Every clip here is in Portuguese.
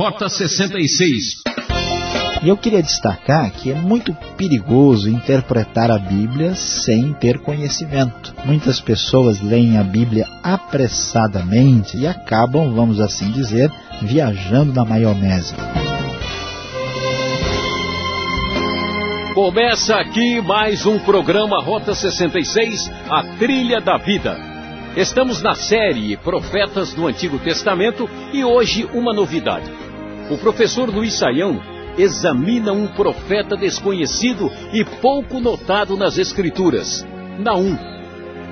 Rota 66. E eu queria destacar que é muito perigoso interpretar a Bíblia sem ter conhecimento. Muitas pessoas leem a Bíblia apressadamente e acabam, vamos assim dizer, viajando na maionese. Começa aqui mais um programa Rota 66, a trilha da vida. Estamos na série Profetas do Antigo Testamento e hoje uma novidade. O professor Luiz Saião examina um profeta desconhecido e pouco notado nas Escrituras, Naum.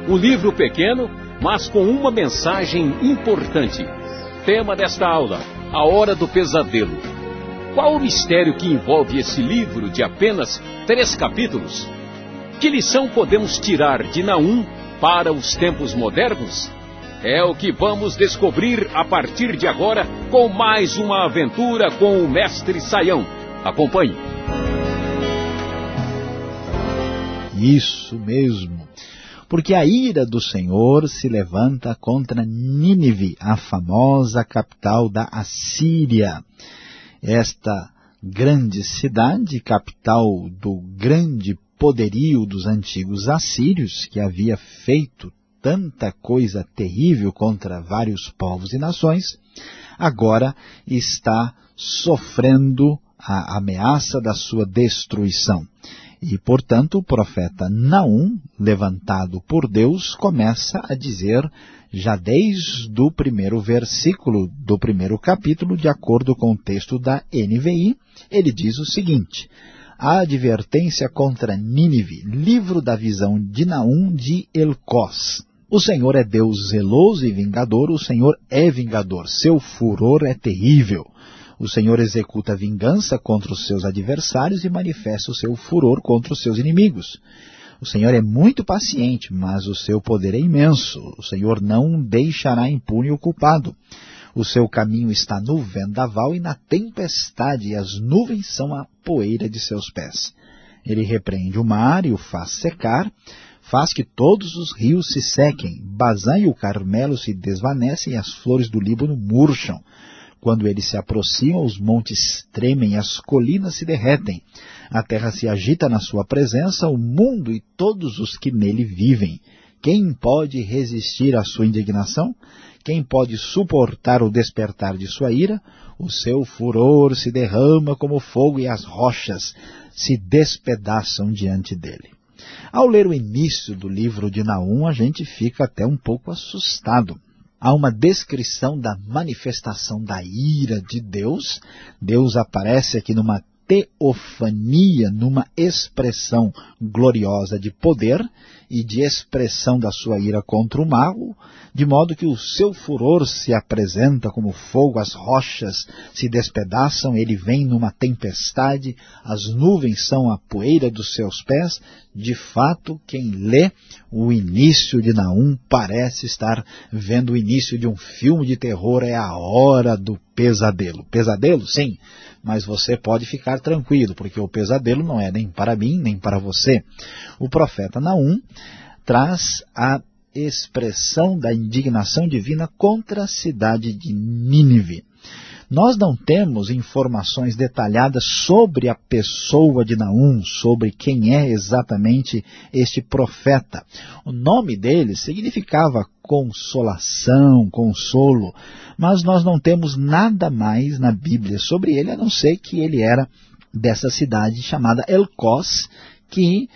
Um livro pequeno, mas com uma mensagem importante. Tema desta aula: A Hora do Pesadelo. Qual o mistério que envolve esse livro de apenas três capítulos? Que lição podemos tirar de Naum para os tempos modernos? É o que vamos descobrir a partir de agora com mais uma aventura com o Mestre Saião. Acompanhe. Isso mesmo. Porque a ira do Senhor se levanta contra Nínive, a famosa capital da Assíria. Esta grande cidade, capital do grande poderio dos antigos assírios, que havia feito tanta coisa terrível contra vários povos e nações, agora está sofrendo a ameaça da sua destruição. E, portanto, o profeta Naum, levantado por Deus, começa a dizer, já desde o primeiro versículo do primeiro capítulo, de acordo com o texto da NVI, ele diz o seguinte, a advertência contra Nínive, livro da visão de Naum de Elcós. O Senhor é Deus zeloso e vingador, o Senhor é vingador, seu furor é terrível. O Senhor executa vingança contra os seus adversários e manifesta o seu furor contra os seus inimigos. O Senhor é muito paciente, mas o seu poder é imenso. O Senhor não deixará impune o culpado. O seu caminho está no vendaval e na tempestade, e as nuvens são a poeira de seus pés. Ele repreende o mar e o faz secar, faz que todos os rios se sequem, Bazã e o Carmelo se desvanecem e as flores do Líbano murcham. Quando ele se aproxima, os montes tremem, as colinas se derretem. A terra se agita na sua presença, o mundo e todos os que nele vivem. Quem pode resistir à sua indignação? Quem pode suportar o despertar de sua ira? O seu furor se derrama como fogo e as rochas se despedaçam diante dele. Ao ler o início do livro de Naum, a gente fica até um pouco assustado há uma descrição da manifestação da ira de Deus. Deus aparece aqui numa teofania, numa expressão gloriosa de poder e de expressão da sua ira contra o mal, de modo que o seu furor se apresenta como fogo, as rochas se despedaçam, ele vem numa tempestade, as nuvens são a poeira dos seus pés. De fato, quem lê o início de Naum parece estar vendo o início de um filme de terror, é a hora do pesadelo. Pesadelo? Sim, mas você pode ficar tranquilo, porque o pesadelo não é nem para mim, nem para você. O profeta Naum traz a expressão da indignação divina contra a cidade de Nínive. Nós não temos informações detalhadas sobre a pessoa de Naum, sobre quem é exatamente este profeta. O nome dele significava consolação, consolo, mas nós não temos nada mais na Bíblia sobre ele, a não ser que ele era dessa cidade chamada Elcós, que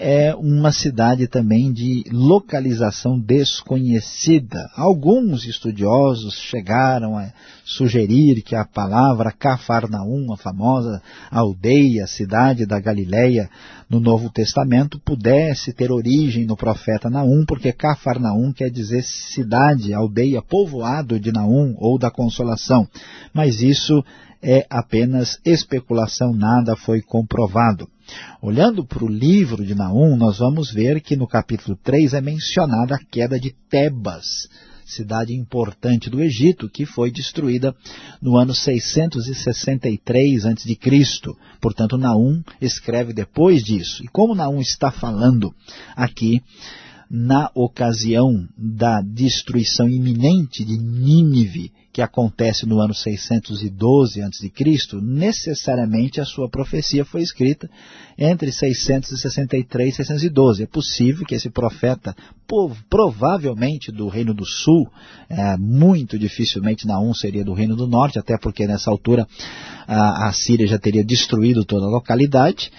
é uma cidade também de localização desconhecida. Alguns estudiosos chegaram a sugerir que a palavra Cafarnaum, a famosa aldeia, cidade da Galileia, no Novo Testamento, pudesse ter origem no profeta Naum, porque Cafarnaum quer dizer cidade, aldeia, povoado de Naum ou da Consolação. Mas isso é apenas especulação, nada foi comprovado. Olhando para o livro de Naum, nós vamos ver que no capítulo 3 é mencionada a queda de Tebas, cidade importante do Egito, que foi destruída no ano 663 a.C. Portanto, Naum escreve depois disso. E como Naum está falando aqui na ocasião da destruição iminente de Nínive, que acontece no ano 612 a.C., necessariamente a sua profecia foi escrita entre 663 e 612. É possível que esse profeta, provavelmente do Reino do Sul, é, muito dificilmente Naum seria do Reino do Norte, até porque nessa altura a, a Síria já teria destruído toda a localidade,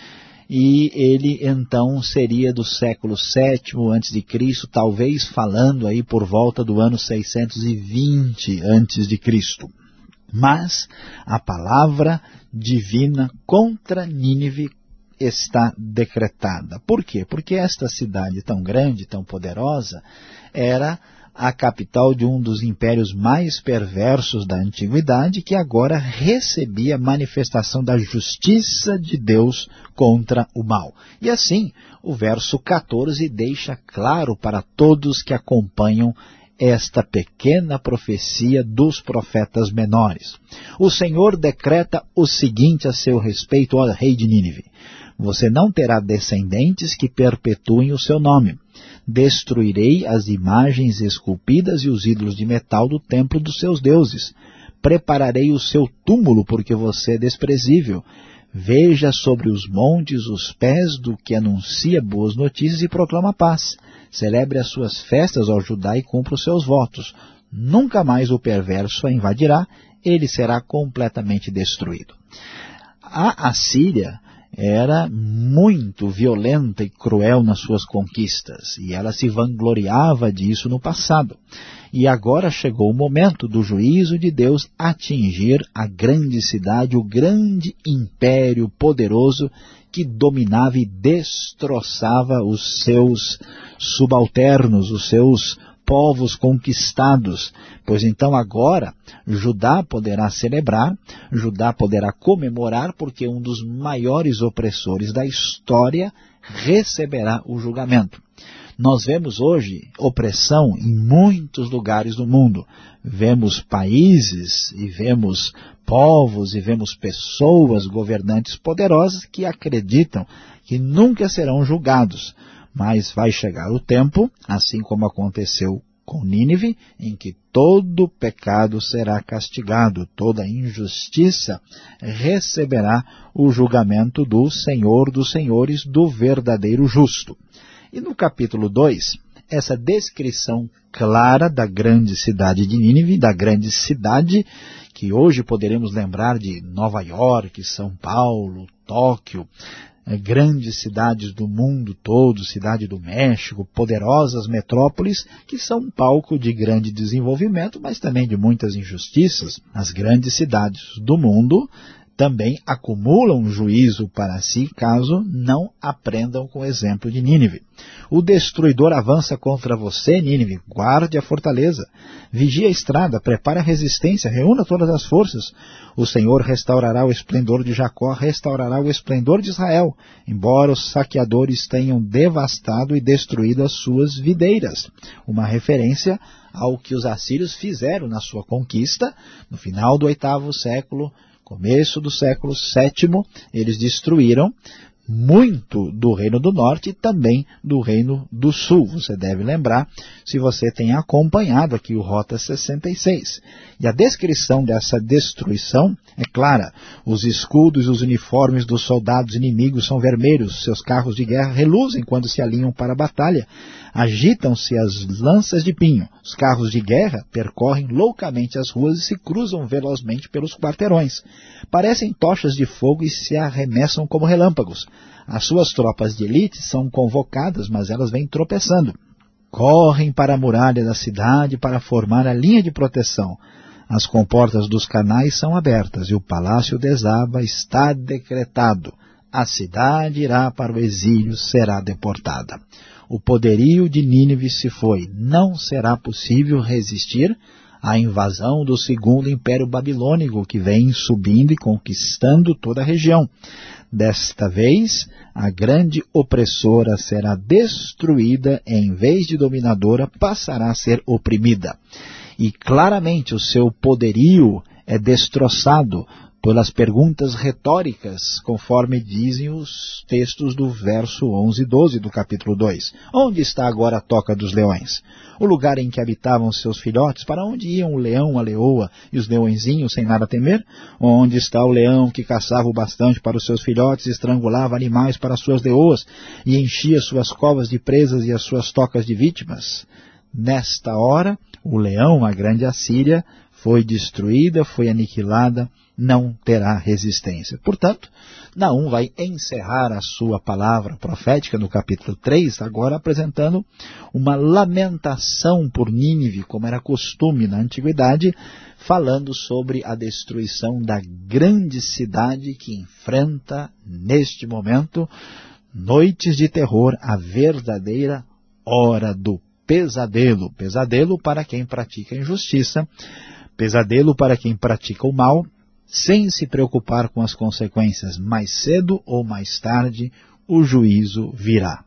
e ele então seria do século VII antes de Cristo, talvez falando aí por volta do ano 620 antes de Cristo. Mas a palavra divina contra Nínive está decretada. Por quê? Porque esta cidade tão grande, tão poderosa, era a capital de um dos impérios mais perversos da antiguidade, que agora recebia manifestação da justiça de Deus contra o mal. E assim, o verso 14 deixa claro para todos que acompanham esta pequena profecia dos profetas menores. O Senhor decreta o seguinte a seu respeito, ó rei de Nínive. Você não terá descendentes que perpetuem o seu nome Destruirei as imagens esculpidas e os ídolos de metal do templo dos seus deuses. Prepararei o seu túmulo, porque você é desprezível. Veja sobre os montes os pés do que anuncia boas notícias e proclama paz. Celebre as suas festas ao Judá e cumpra os seus votos. Nunca mais o perverso a invadirá, ele será completamente destruído. A Assíria era muito violenta e cruel nas suas conquistas, e ela se vangloriava disso no passado. E agora chegou o momento do juízo de Deus atingir a grande cidade, o grande império poderoso que dominava e destroçava os seus subalternos, os seus povos conquistados, pois então agora Judá poderá celebrar, Judá poderá comemorar, porque um dos maiores opressores da história receberá o julgamento. Nós vemos hoje opressão em muitos lugares do mundo. Vemos países e vemos povos e vemos pessoas, governantes poderosas que acreditam que nunca serão julgados, mas vai chegar o tempo, assim como aconteceu com Nínive, em que todo pecado será castigado, toda injustiça receberá o julgamento do Senhor dos Senhores, do verdadeiro justo. E no capítulo 2, essa descrição clara da grande cidade de Nínive, da grande cidade que hoje poderemos lembrar de Nova York, São Paulo, Tóquio, grandes cidades do mundo todo, cidade do México, poderosas metrópoles, que são palco de grande desenvolvimento, mas também de muitas injustiças. As grandes cidades do mundo também acumulam juízo para si caso não aprendam com o exemplo de Nínive. O destruidor avança contra você, Nínive, guarde a fortaleza, vigie a estrada, prepare a resistência, reúna todas as forças. O Senhor restaurará o esplendor de Jacó, restaurará o esplendor de Israel, embora os saqueadores tenham devastado e destruído as suas videiras. Uma referência ao que os assírios fizeram na sua conquista no final do oitavo século começo do século VII, eles destruíram muito do Reino do Norte e também do Reino do Sul. Você deve lembrar, se você tem acompanhado aqui o Rota 66. E a descrição dessa destruição é clara. Os escudos e os uniformes dos soldados inimigos são vermelhos, seus carros de guerra reluzem quando se alinham para a batalha. Agitam-se as lanças de pinho. Os carros de guerra percorrem loucamente as ruas e se cruzam velozmente pelos quarteirões. Parecem tochas de fogo e se arremessam como relâmpagos. As suas tropas de elite são convocadas, mas elas vêm tropeçando. Correm para a muralha da cidade para formar a linha de proteção. As comportas dos canais são abertas e o palácio desaba, está decretado. A cidade irá para o exílio, será deportada. O poderio de Nínive se foi. Não será possível resistir à invasão do segundo império babilônico que vem subindo e conquistando toda a região. Desta vez, a grande opressora será destruída e, em vez de dominadora, passará a ser oprimida. E claramente o seu poderio é destroçado pelas perguntas retóricas, conforme dizem os textos do verso 11 e 12 do capítulo 2. Onde está agora a toca dos leões? O lugar em que habitavam seus filhotes? Para onde iam o leão, a leoa e os leõezinhos sem nada temer? Onde está o leão que caçava o bastante para os seus filhotes, estrangulava animais para suas leoas e enchia suas covas de presas e as suas tocas de vítimas? Nesta hora, o leão, a grande Assíria, foi destruída, foi aniquilada, não terá resistência. Portanto, Naum vai encerrar a sua palavra profética no capítulo 3, agora apresentando uma lamentação por Nínive, como era costume na antiguidade, falando sobre a destruição da grande cidade que enfrenta, neste momento, noites de terror, a verdadeira hora do pesadelo. Pesadelo para quem pratica injustiça, pesadelo para quem pratica o mal, sem se preocupar com as consequências. Mais cedo ou mais tarde, o juízo virá.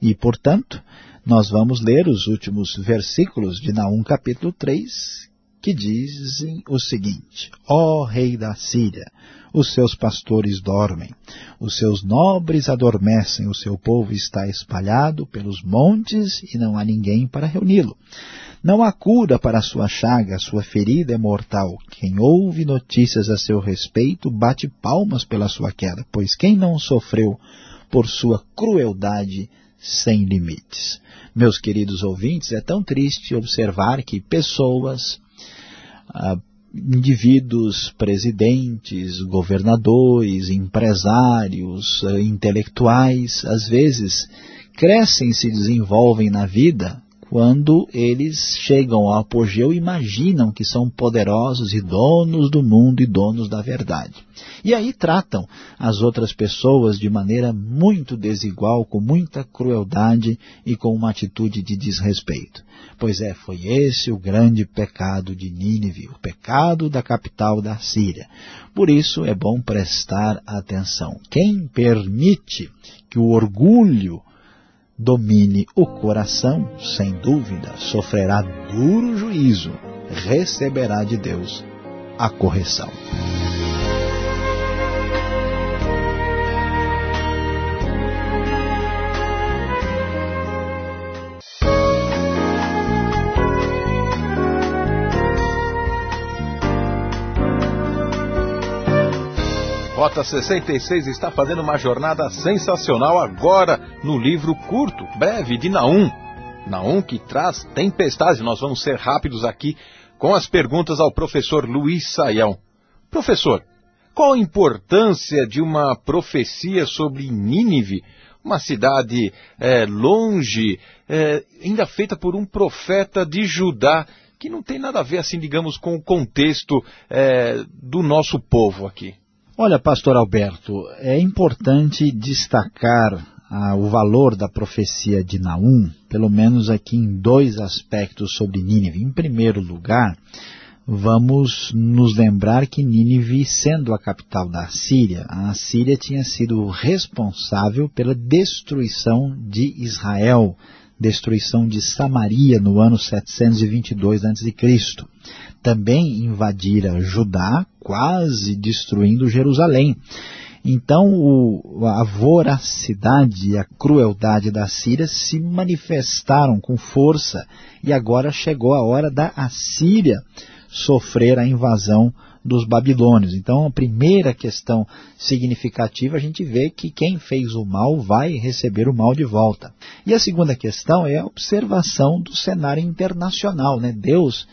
E, portanto, nós vamos ler os últimos versículos de Naum capítulo 3, que dizem o seguinte, Ó oh, rei da Síria, os seus pastores dormem, os seus nobres adormecem, o seu povo está espalhado pelos montes e não há ninguém para reuni-lo. Não há cura para sua chaga, sua ferida é mortal. Quem ouve notícias a seu respeito bate palmas pela sua queda, pois quem não sofreu por sua crueldade sem limites. Meus queridos ouvintes, é tão triste observar que pessoas, ah, indivíduos, presidentes, governadores, empresários, ah, intelectuais, às vezes crescem e se desenvolvem na vida quando eles chegam ao apogeu imaginam que são poderosos e donos do mundo e donos da verdade. E aí tratam as outras pessoas de maneira muito desigual, com muita crueldade e com uma atitude de desrespeito. Pois é, foi esse o grande pecado de Nínive, o pecado da capital da Síria. Por isso é bom prestar atenção. Quem permite que o orgulho domine o coração, sem dúvida, sofrerá duro juízo, receberá de Deus a correção. Rota 66 está fazendo uma jornada sensacional agora no livro curto, breve, de Naum. Naum que traz tempestade. Nós vamos ser rápidos aqui com as perguntas ao professor Luiz Saião. Professor, qual a importância de uma profecia sobre Nínive, uma cidade é, longe, é, ainda feita por um profeta de Judá, que não tem nada a ver, assim, digamos, com o contexto é, do nosso povo aqui? Olha, pastor Alberto, é importante destacar ah, o valor da profecia de Naum, pelo menos aqui em dois aspectos sobre Nínive. Em primeiro lugar, vamos nos lembrar que Nínive, sendo a capital da Síria, a Síria tinha sido responsável pela destruição de Israel, destruição de Samaria no ano 722 a.C também invadira Judá, quase destruindo Jerusalém. Então o, a voracidade e a crueldade da Síria se manifestaram com força e agora chegou a hora da Assíria sofrer a invasão dos babilônios. Então a primeira questão significativa a gente vê que quem fez o mal vai receber o mal de volta. E a segunda questão é a observação do cenário internacional. Né? Deus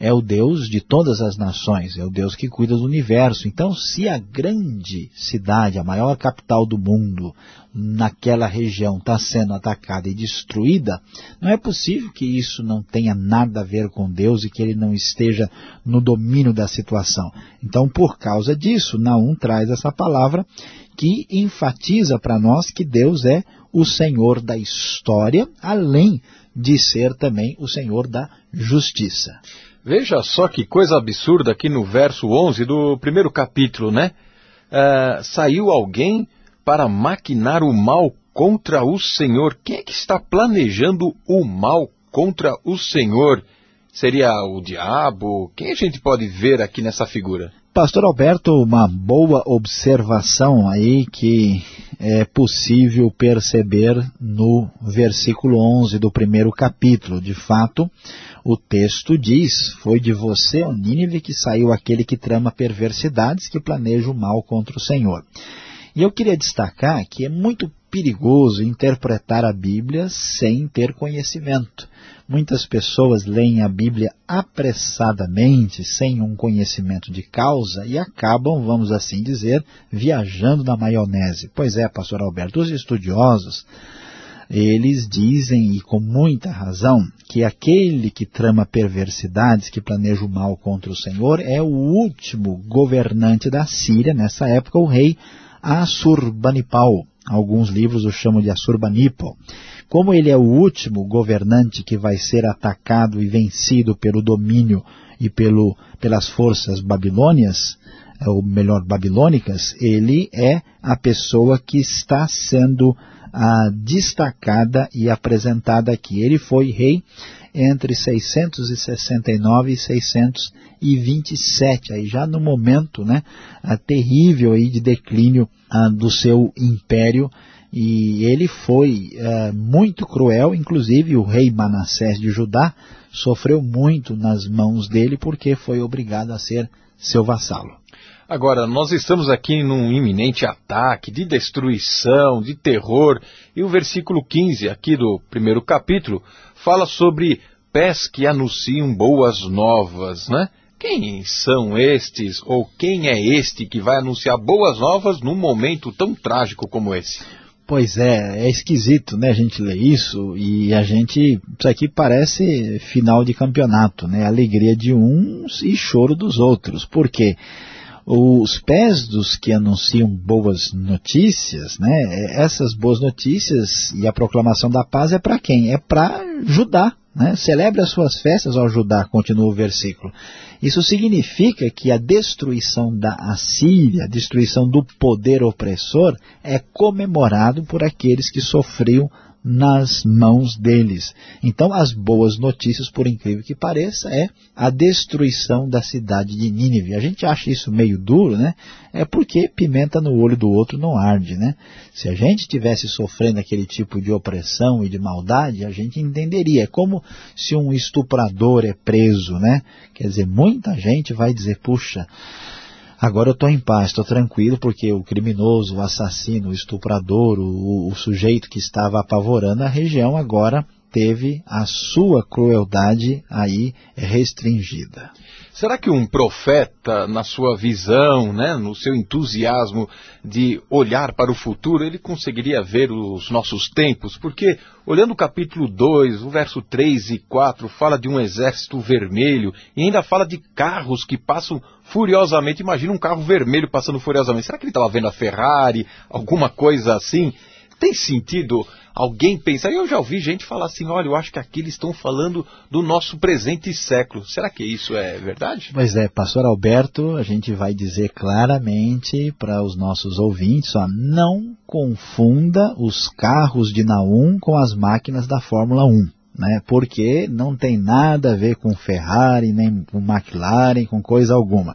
é o Deus de todas as nações, é o Deus que cuida do universo. Então, se a grande cidade, a maior capital do mundo, naquela região está sendo atacada e destruída, não é possível que isso não tenha nada a ver com Deus e que ele não esteja no domínio da situação. Então, por causa disso, Naum traz essa palavra que enfatiza para nós que Deus é o Senhor da história, além de ser também o Senhor da justiça. Veja só que coisa absurda aqui no verso 11 do primeiro capítulo, né? Uh, saiu alguém para maquinar o mal contra o Senhor. Quem é que está planejando o mal contra o Senhor? Seria o diabo? Quem a gente pode ver aqui nessa figura? Pastor Alberto, uma boa observação aí que é possível perceber no versículo 11 do primeiro capítulo. De fato, o texto diz, foi de você, ó Nínive, que saiu aquele que trama perversidades, que planeja o mal contra o Senhor. E eu queria destacar que é muito perigoso interpretar a Bíblia sem ter conhecimento. Muitas pessoas leem a Bíblia apressadamente, sem um conhecimento de causa, e acabam, vamos assim dizer, viajando na maionese. Pois é, pastor Alberto, os estudiosos, eles dizem, e com muita razão, que aquele que trama perversidades, que planeja o mal contra o Senhor, é o último governante da Síria, nessa época o rei Assurbanipal. Alguns livros o chamam de Assurbanipal. Como ele é o último governante que vai ser atacado e vencido pelo domínio e pelo, pelas forças babilônias, ou melhor, babilônicas, ele é a pessoa que está sendo ah, destacada e apresentada aqui. Ele foi rei entre 669 e 627, aí já no momento né, terrível aí de declínio ah, do seu império, e ele foi ah, muito cruel, inclusive o rei Manassés de Judá sofreu muito nas mãos dele porque foi obrigado a ser seu vassalo. Agora, nós estamos aqui num iminente ataque de destruição, de terror, e o versículo 15 aqui do primeiro capítulo fala sobre pés que anunciam boas novas, né? Quem são estes, ou quem é este que vai anunciar boas novas num momento tão trágico como esse? Pois é, é esquisito, né, a gente ler isso e a gente, isso aqui parece final de campeonato, né, alegria de uns e choro dos outros, por quê? Os pés dos que anunciam boas notícias, né, essas boas notícias e a proclamação da paz é para quem? É para Judá, né? Celebre as suas festas ao Judá, continua o versículo. Isso significa que a destruição da Assíria, a destruição do poder opressor, é comemorado por aqueles que sofriam nas mãos deles. Então, as boas notícias, por incrível que pareça, é a destruição da cidade de Nínive. A gente acha isso meio duro, né? É porque pimenta no olho do outro não arde, né? Se a gente estivesse sofrendo aquele tipo de opressão e de maldade, a gente entenderia. É como se um estuprador é preso, né? Quer dizer, muita gente vai dizer, puxa, Agora eu estou em paz, estou tranquilo, porque o criminoso, o assassino, o estuprador, o, o sujeito que estava apavorando a região, agora teve a sua crueldade aí restringida. Será que um profeta, na sua visão, né, no seu entusiasmo de olhar para o futuro, ele conseguiria ver os nossos tempos? Porque, olhando o capítulo 2, o verso 3 e 4, fala de um exército vermelho e ainda fala de carros que passam furiosamente. Imagina um carro vermelho passando furiosamente. Será que ele estava vendo a Ferrari, alguma coisa assim? Tem sentido alguém pensar? Eu já ouvi gente falar assim, olha, eu acho que aqui eles estão falando do nosso presente século. Será que isso é verdade? Pois é, pastor Alberto, a gente vai dizer claramente para os nossos ouvintes, ó, não confunda os carros de Naum com as máquinas da Fórmula 1. Né, porque não tem nada a ver com Ferrari, nem com McLaren, com coisa alguma.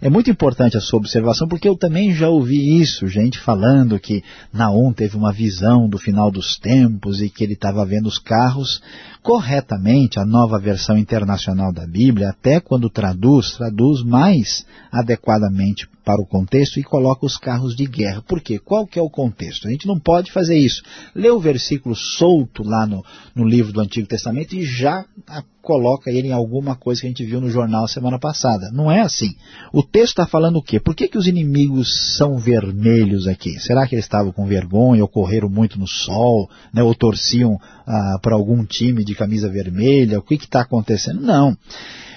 É muito importante a sua observação, porque eu também já ouvi isso, gente falando que Naum teve uma visão do final dos tempos e que ele estava vendo os carros corretamente, a nova versão internacional da Bíblia, até quando traduz, traduz mais adequadamente para o contexto e coloca os carros de guerra. Por quê? Qual que é o contexto? A gente não pode fazer isso. Lê o versículo solto lá no, no livro do Antigo Testamento e já coloca ele em alguma coisa que a gente viu no jornal semana passada. Não é assim. O texto está falando o quê? Por que, que os inimigos são vermelhos aqui? Será que eles estavam com vergonha ou correram muito no sol, né, ou torciam ah, para algum time de camisa vermelha? O que está acontecendo? Não.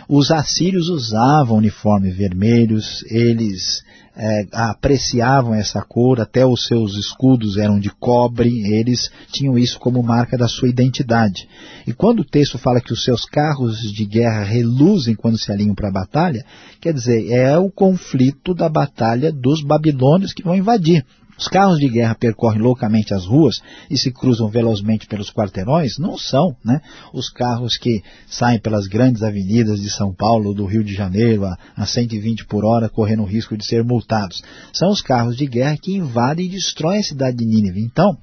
Os assírios usavam uniformes vermelhos, eles é, apreciavam essa cor, até os seus escudos eram de cobre, eles tinham isso como marca da sua identidade. E quando o texto fala que os seus carros de guerra reluzem quando se alinham para a batalha, quer dizer, é o conflito da batalha dos babilônios que vão invadir. Os carros de guerra percorrem loucamente as ruas e se cruzam velozmente pelos quarteirões? Não são, né? Os carros que saem pelas grandes avenidas de São Paulo, do Rio de Janeiro, a, a 120 por hora, correndo o risco de ser multados. São os carros de guerra que invadem e destroem a cidade de Nínive. Então,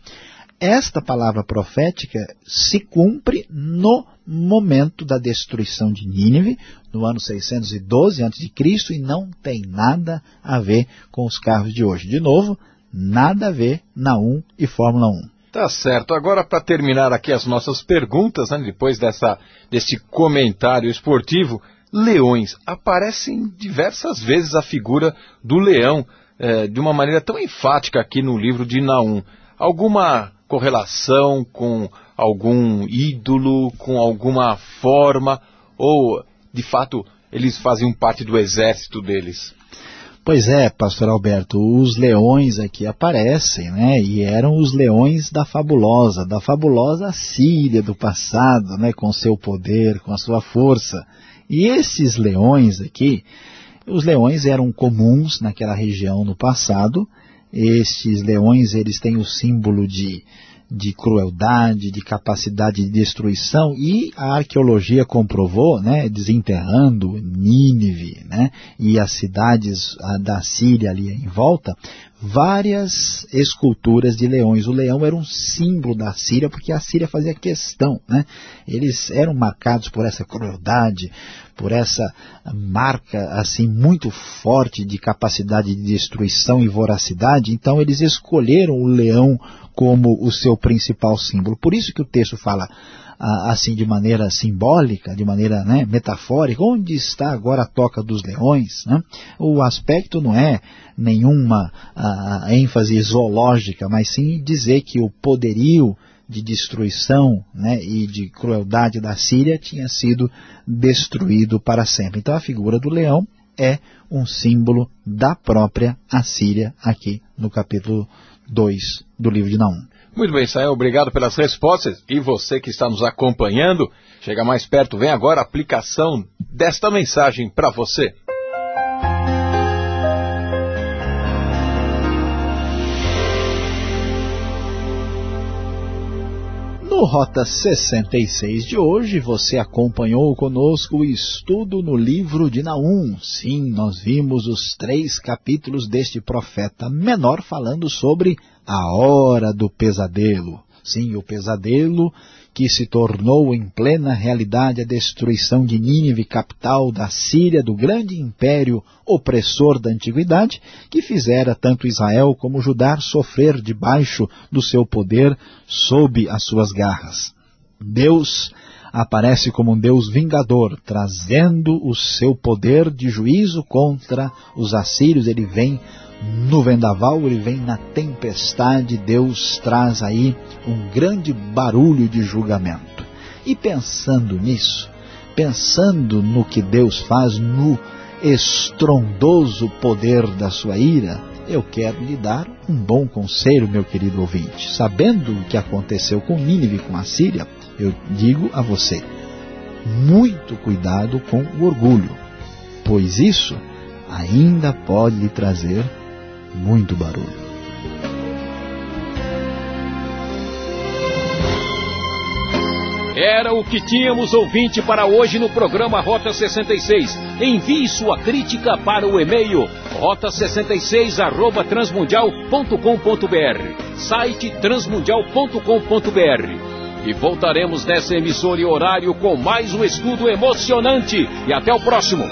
esta palavra profética se cumpre no momento da destruição de Nínive, no ano 612 a.C., e não tem nada a ver com os carros de hoje. De novo, nada a ver na 1 e Fórmula 1. Tá certo. Agora, para terminar aqui as nossas perguntas, né, depois dessa, desse comentário esportivo, leões. Aparecem diversas vezes a figura do leão, é, de uma maneira tão enfática aqui no livro de Naum. Alguma correlação com algum ídolo, com alguma forma, ou de fato eles faziam parte do exército deles? Pois é, pastor Alberto, os leões aqui aparecem, né? E eram os leões da fabulosa, da fabulosa Síria do passado, né? Com seu poder, com a sua força. E esses leões aqui, os leões eram comuns naquela região no passado, estes leões, eles têm o símbolo de, de crueldade, de capacidade de destruição, e a arqueologia comprovou, né, desenterrando Nínive né, e as cidades da Síria ali em volta, várias esculturas de leões. O leão era um símbolo da Síria, porque a Síria fazia questão. Né? Eles eram marcados por essa crueldade, por essa marca assim muito forte de capacidade de destruição e voracidade, então eles escolheram o leão como o seu principal símbolo. Por isso que o texto fala assim de maneira simbólica, de maneira né, metafórica, onde está agora a toca dos leões? Né? O aspecto não é nenhuma a, ênfase zoológica, mas sim dizer que o poderio de destruição né, e de crueldade da Síria tinha sido destruído para sempre. Então a figura do leão é um símbolo da própria Assíria aqui no capítulo 2 do livro de Naum. Muito bem, Israel, obrigado pelas respostas. E você que está nos acompanhando, chega mais perto, vem agora a aplicação desta mensagem para você. No Rota 66 de hoje, você acompanhou conosco o estudo no livro de Naum. Sim, nós vimos os três capítulos deste profeta menor falando sobre a hora do pesadelo. Sim, o pesadelo que se tornou em plena realidade a destruição de Nínive, capital da Síria, do grande império opressor da antiguidade, que fizera tanto Israel como Judá sofrer debaixo do seu poder sob as suas garras. Deus aparece como um Deus vingador, trazendo o seu poder de juízo contra os assírios. Ele vem no vendaval, ele vem na tempestade, Deus traz aí um grande barulho de julgamento. E pensando nisso, pensando no que Deus faz, no estrondoso poder da sua ira, eu quero lhe dar um bom conselho, meu querido ouvinte. Sabendo o que aconteceu com Nínive, com a Síria, eu digo a você, muito cuidado com o orgulho, pois isso ainda pode lhe trazer muito barulho. Era o que tínhamos ouvinte para hoje no programa Rota 66. Envie sua crítica para o e-mail rota66 arroba transmundial.com.br site transmundial.com.br e voltaremos nessa emissora e horário com mais um estudo emocionante. E até o próximo.